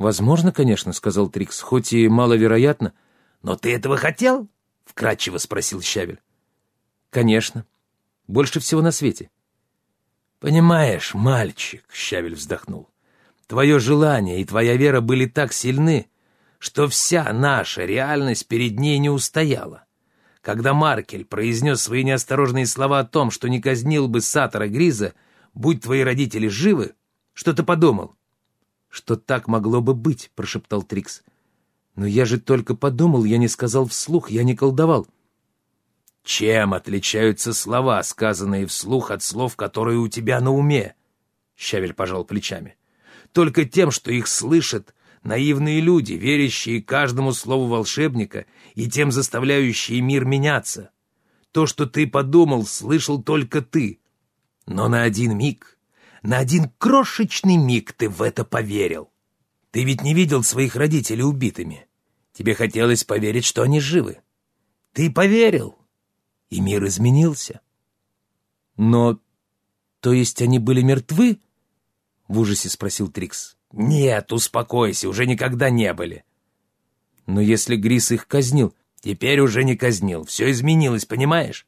«Возможно, конечно», — сказал Трикс, — «хоть и маловероятно». «Но ты этого хотел?» — вкратчиво спросил Щавель. «Конечно. Больше всего на свете». «Понимаешь, мальчик», — Щавель вздохнул, — «твое желание и твоя вера были так сильны, что вся наша реальность перед ней не устояла. Когда Маркель произнес свои неосторожные слова о том, что не казнил бы Сатора Гриза, будь твои родители живы, что ты подумал? «Что так могло бы быть», — прошептал Трикс. «Но я же только подумал, я не сказал вслух, я не колдовал». «Чем отличаются слова, сказанные вслух от слов, которые у тебя на уме?» Щавель пожал плечами. «Только тем, что их слышат наивные люди, верящие каждому слову волшебника и тем заставляющие мир меняться. То, что ты подумал, слышал только ты. Но на один миг на один крошечный миг ты в это поверил. Ты ведь не видел своих родителей убитыми. Тебе хотелось поверить, что они живы. Ты поверил, и мир изменился. Но, то есть они были мертвы? В ужасе спросил Трикс. Нет, успокойся, уже никогда не были. Но если Грис их казнил... Теперь уже не казнил, все изменилось, понимаешь?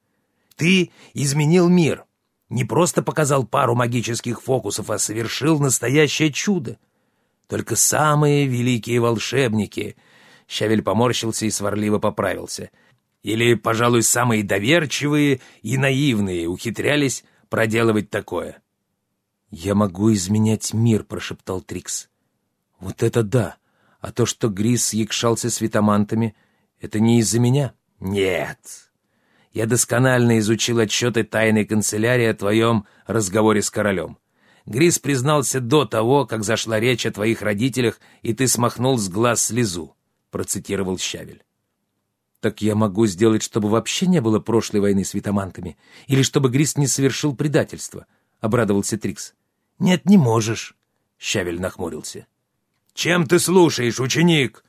Ты изменил мир, не просто показал пару магических фокусов, а совершил настоящее чудо. Только самые великие волшебники... Щавель поморщился и сварливо поправился. Или, пожалуй, самые доверчивые и наивные ухитрялись проделывать такое. «Я могу изменять мир», — прошептал Трикс. «Вот это да! А то, что Грис якшался с витамантами, это не из-за меня?» «Нет, я досконально изучил отчеты тайной канцелярии о твоем разговоре с королем. Грис признался до того, как зашла речь о твоих родителях, и ты смахнул с глаз слезу», — процитировал Щавель. «Так я могу сделать, чтобы вообще не было прошлой войны с витамантами? Или чтобы Грис не совершил предательство?» — обрадовался Трикс. «Нет, не можешь», — Щавель нахмурился. «Чем ты слушаешь, ученик?»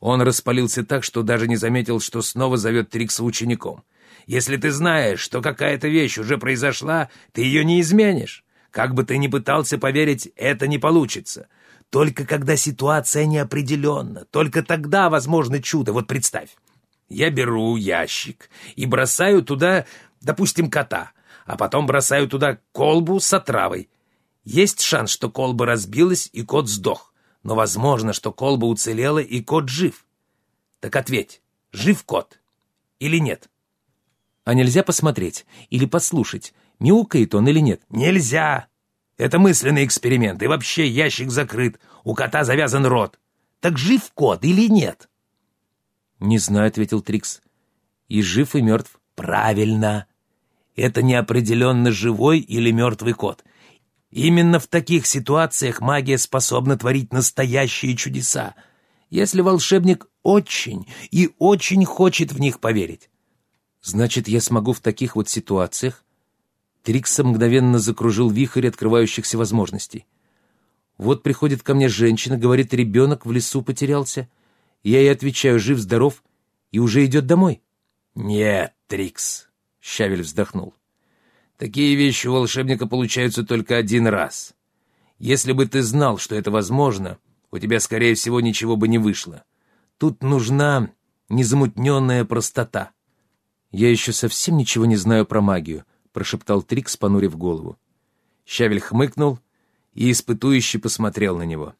Он распалился так, что даже не заметил, что снова зовет Трикса учеником. Если ты знаешь, что какая-то вещь уже произошла, ты ее не изменишь. Как бы ты ни пытался поверить, это не получится. Только когда ситуация неопределенна, только тогда возможно чудо. Вот представь, я беру ящик и бросаю туда, допустим, кота, а потом бросаю туда колбу с отравой. Есть шанс, что колба разбилась и кот сдох, но возможно, что колба уцелела и кот жив. Так ответь, жив кот или нет? А нельзя посмотреть или послушать, мяукает он или нет? Нельзя! Это мысленный эксперимент, и вообще ящик закрыт, у кота завязан рот. Так жив кот или нет? Не знаю, ответил Трикс. И жив, и мертв. Правильно. Это неопределенно живой или мертвый кот. Именно в таких ситуациях магия способна творить настоящие чудеса, если волшебник очень и очень хочет в них поверить. Значит, я смогу в таких вот ситуациях? Трикса мгновенно закружил вихрь открывающихся возможностей. Вот приходит ко мне женщина, говорит, ребенок в лесу потерялся. Я ей отвечаю, жив-здоров, и уже идет домой. «Нет, Трикс», — Щавель вздохнул. «Такие вещи у волшебника получаются только один раз. Если бы ты знал, что это возможно, у тебя, скорее всего, ничего бы не вышло. Тут нужна незамутненная простота». «Я еще совсем ничего не знаю про магию», — прошептал Трикс, понурив голову. Щавель хмыкнул и испытующе посмотрел на него.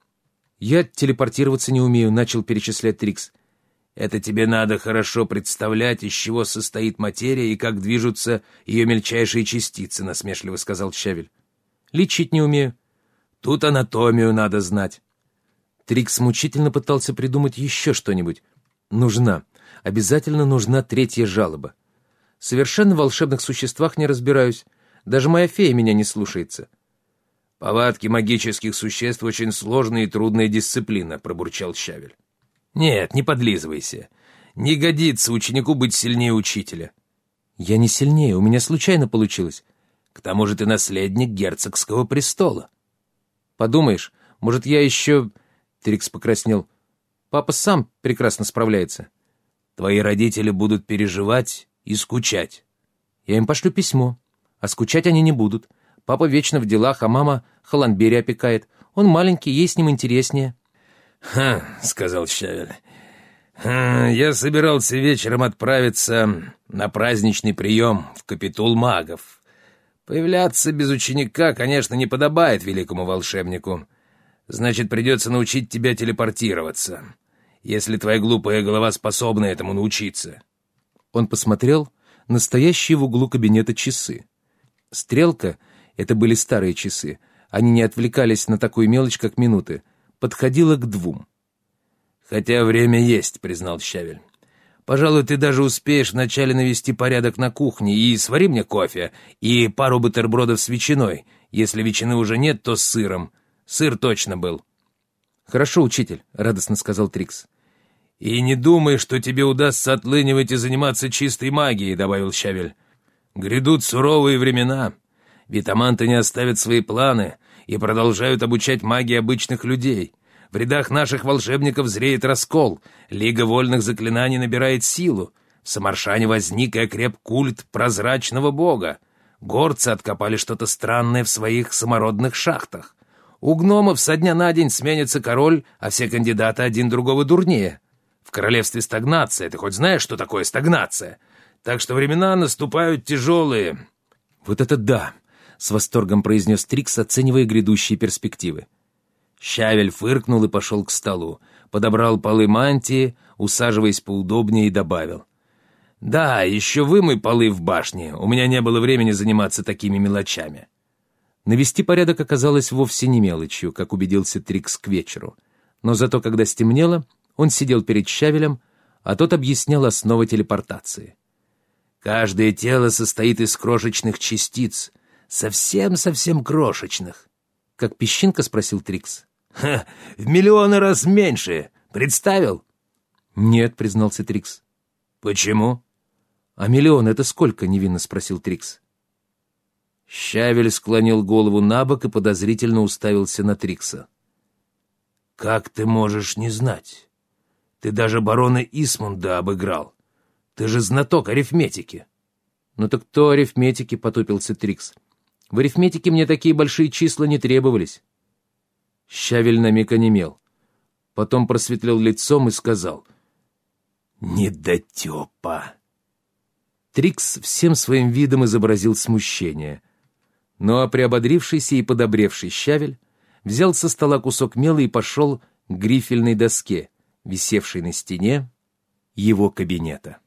«Я телепортироваться не умею», — начал перечислять Трикс. «Это тебе надо хорошо представлять, из чего состоит материя и как движутся ее мельчайшие частицы», — насмешливо сказал Щавель. «Лечить не умею». «Тут анатомию надо знать». Трикс мучительно пытался придумать еще что-нибудь. «Нужна, обязательно нужна третья жалоба. Совершенно в волшебных существах не разбираюсь. Даже моя фея меня не слушается». «Повадки магических существ — очень сложная и трудная дисциплина», — пробурчал Щавель. «Нет, не подлизывайся. Не годится ученику быть сильнее учителя». «Я не сильнее, у меня случайно получилось». «К тому же ты наследник герцогского престола». «Подумаешь, может, я еще...» — Трикс покраснел. «Папа сам прекрасно справляется». «Твои родители будут переживать и скучать. Я им пошлю письмо. А скучать они не будут. Папа вечно в делах, а мама Холландбери опекает. Он маленький, ей с ним интереснее. «Ха», — сказал Щавель, Ха, «я собирался вечером отправиться на праздничный прием в капитул магов. Появляться без ученика, конечно, не подобает великому волшебнику. Значит, придется научить тебя телепортироваться, если твоя глупая голова способна этому научиться». Он посмотрел на стоящие в углу кабинета часы. Стрелка — это были старые часы, они не отвлекались на такую мелочь, как минуты — подходила к двум. «Хотя время есть», — признал Щавель. «Пожалуй, ты даже успеешь вначале навести порядок на кухне и свари мне кофе и пару бутербродов с ветчиной. Если ветчины уже нет, то с сыром. Сыр точно был». «Хорошо, учитель», — радостно сказал Трикс. «И не думай, что тебе удастся отлынивать и заниматься чистой магией», — добавил Щавель. «Грядут суровые времена. Витаманты не оставят свои планы, и продолжают обучать магии обычных людей. В рядах наших волшебников зреет раскол, Лига вольных заклинаний набирает силу. В Самаршане возник и окреп культ прозрачного бога. Горцы откопали что-то странное в своих самородных шахтах. У гномов со дня на день сменится король, а все кандидаты один другого дурнее. В королевстве стагнация, ты хоть знаешь, что такое стагнация? Так что времена наступают тяжелые. Вот это да! — с восторгом произнес Трикс, оценивая грядущие перспективы. Щавель фыркнул и пошел к столу, подобрал полы мантии, усаживаясь поудобнее, и добавил. «Да, еще вымой полы в башне, у меня не было времени заниматься такими мелочами». Навести порядок оказалось вовсе не мелочью, как убедился Трикс к вечеру. Но зато, когда стемнело, он сидел перед Щавелем, а тот объяснял основы телепортации. «Каждое тело состоит из крошечных частиц — Совсем-совсем крошечных. Как песчинка, спросил Трикс. Ха, в миллионы раз меньше. Представил? Нет, признался Трикс. Почему? А миллион это сколько? Невинно спросил Трикс. Щавель склонил голову на бок и подозрительно уставился на Трикса. «Как ты можешь не знать? Ты даже барона Исмунда обыграл. Ты же знаток арифметики». «Ну так кто арифметики?» — потупился Трикс. В арифметике мне такие большие числа не требовались. Щавель на миг онемел. Потом просветлел лицом и сказал. «Недотепа!» Трикс всем своим видом изобразил смущение. Ну а приободрившийся и подобревший Щавель взял со стола кусок мела и пошел к грифельной доске, висевшей на стене его кабинета.